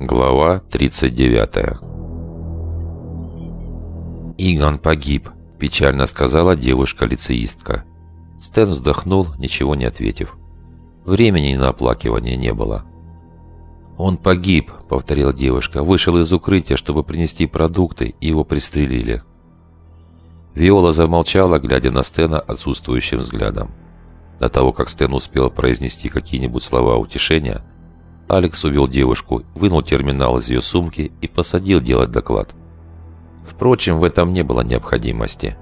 Глава 39 «Иган погиб», – печально сказала девушка-лицеистка. Стэн вздохнул, ничего не ответив. Времени на оплакивание не было. «Он погиб», — повторила девушка. «Вышел из укрытия, чтобы принести продукты, и его пристрелили». Виола замолчала, глядя на Стена отсутствующим взглядом. До того, как Стэн успел произнести какие-нибудь слова утешения, Алекс увел девушку, вынул терминал из ее сумки и посадил делать доклад. Впрочем, в этом не было необходимости.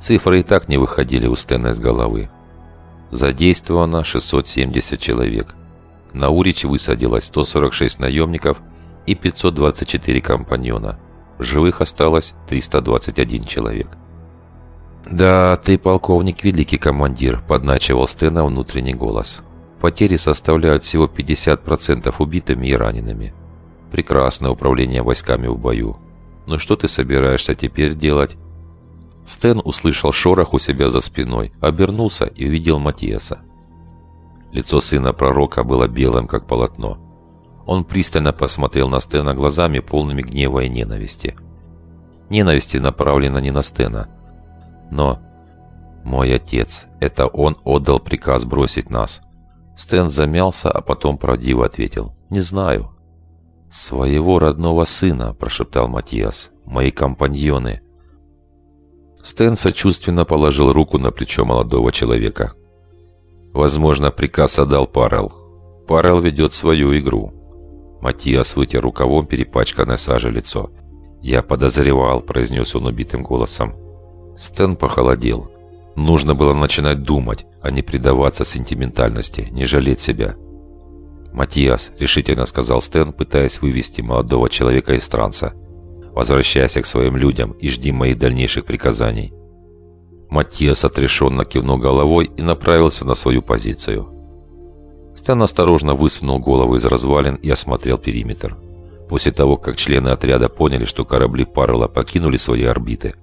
Цифры и так не выходили у Стэна из головы. Задействовано 670 человек. На Урич высадилось 146 наемников и 524 компаньона. Живых осталось 321 человек. «Да, ты, полковник, великий командир», — подначивал Стена внутренний голос. «Потери составляют всего 50% убитыми и ранеными. Прекрасное управление войсками в бою. Но что ты собираешься теперь делать?» Стэн услышал шорох у себя за спиной, обернулся и увидел Матиаса. Лицо сына пророка было белым, как полотно. Он пристально посмотрел на Стена глазами, полными гнева и ненависти. Ненависти направлена не на Стена. Но... Мой отец. Это он отдал приказ бросить нас. Стэн замялся, а потом правдиво ответил. «Не знаю». «Своего родного сына», – прошептал Матиас. «Мои компаньоны». Стэн сочувственно положил руку на плечо молодого человека. Возможно, приказ отдал Парел. Парел ведет свою игру. Матиас вытер рукавом перепачканное сажей лицо. «Я подозревал», — произнес он убитым голосом. Стэн похолодел. Нужно было начинать думать, а не предаваться сентиментальности, не жалеть себя. «Матиас», — решительно сказал Стэн, пытаясь вывести молодого человека из транса. «Возвращайся к своим людям и жди моих дальнейших приказаний». Матьес отрешенно кивнул головой и направился на свою позицию. Стэн осторожно высунул голову из развалин и осмотрел периметр. После того, как члены отряда поняли, что корабли Паррелла покинули свои орбиты,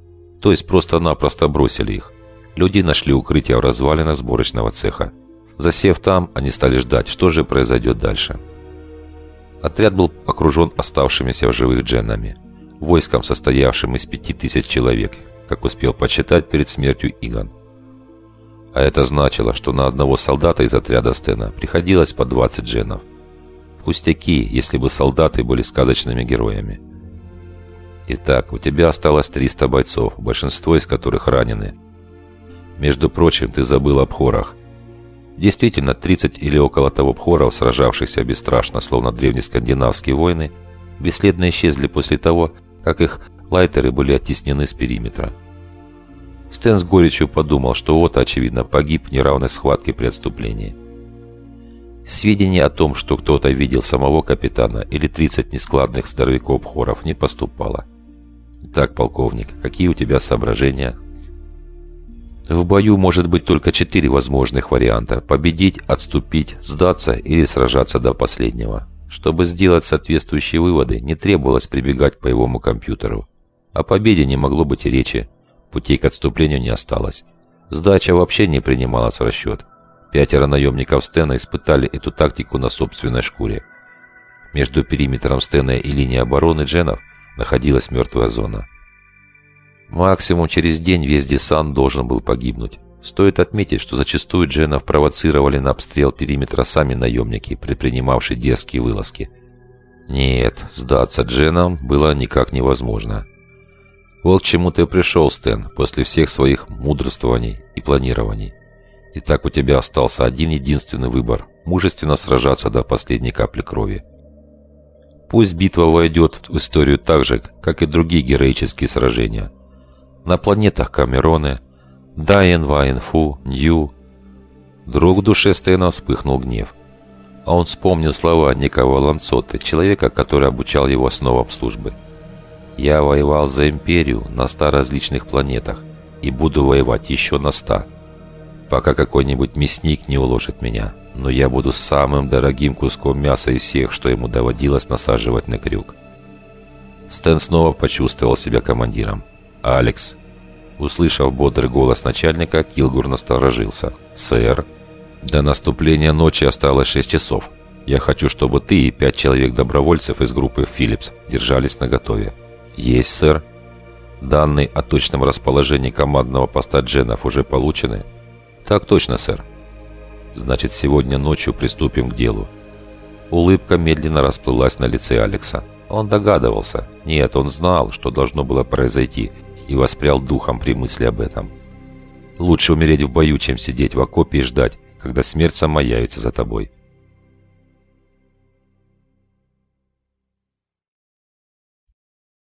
то есть просто-напросто бросили их, люди нашли укрытие в развалинах сборочного цеха. Засев там, они стали ждать, что же произойдет дальше. Отряд был окружен оставшимися в живых дженнами, войском, состоявшим из пяти тысяч человек, как успел почитать перед смертью Иган. А это значило, что на одного солдата из отряда Стена приходилось по 20 дженов. Пустяки, если бы солдаты были сказочными героями. Итак, у тебя осталось 300 бойцов, большинство из которых ранены. Между прочим, ты забыл об хорах. Действительно, 30 или около того пхоров, сражавшихся бесстрашно, словно древнескандинавские войны, бесследно исчезли после того, как их Лайтеры были оттеснены с периметра. Стэн с горечью подумал, что Ота, очевидно, погиб в неравной схватке при отступлении. Сведений о том, что кто-то видел самого капитана или 30 нескладных здоровяков-хоров, не поступало. «Так, полковник, какие у тебя соображения?» В бою может быть только четыре возможных варианта – победить, отступить, сдаться или сражаться до последнего. Чтобы сделать соответствующие выводы, не требовалось прибегать к боевому компьютеру. О победе не могло быть и речи. Путей к отступлению не осталось. Сдача вообще не принималась в расчет. Пятеро наемников Стена испытали эту тактику на собственной шкуре. Между периметром Стена и линией обороны Дженов находилась мертвая зона. Максимум через день весь десант должен был погибнуть. Стоит отметить, что зачастую Дженов провоцировали на обстрел периметра сами наемники, предпринимавшие дерзкие вылазки. Нет, сдаться Дженам было никак невозможно. Вот к чему ты пришел, Стэн, после всех своих мудрствований и планирований. И так у тебя остался один единственный выбор – мужественно сражаться до последней капли крови. Пусть битва войдет в историю так же, как и другие героические сражения. На планетах Камероны, Дайен, Вайнфу, Нью. Друг в душе Стэна вспыхнул гнев. А он вспомнил слова некого Ланцоты, человека, который обучал его основам службы – я воевал за Империю на ста различных планетах и буду воевать еще на ста, пока какой-нибудь мясник не уложит меня. Но я буду самым дорогим куском мяса из всех, что ему доводилось насаживать на крюк. Стэн снова почувствовал себя командиром. «Алекс!» Услышав бодрый голос начальника, Килгур насторожился. «Сэр!» До наступления ночи осталось шесть часов. Я хочу, чтобы ты и пять человек-добровольцев из группы «Филлипс» держались наготове. Есть, сэр. Данные о точном расположении командного поста дженов уже получены? Так точно, сэр. Значит, сегодня ночью приступим к делу. Улыбка медленно расплылась на лице Алекса. Он догадывался. Нет, он знал, что должно было произойти, и воспрял духом при мысли об этом. Лучше умереть в бою, чем сидеть в окопе и ждать, когда смерть сама явится за тобой.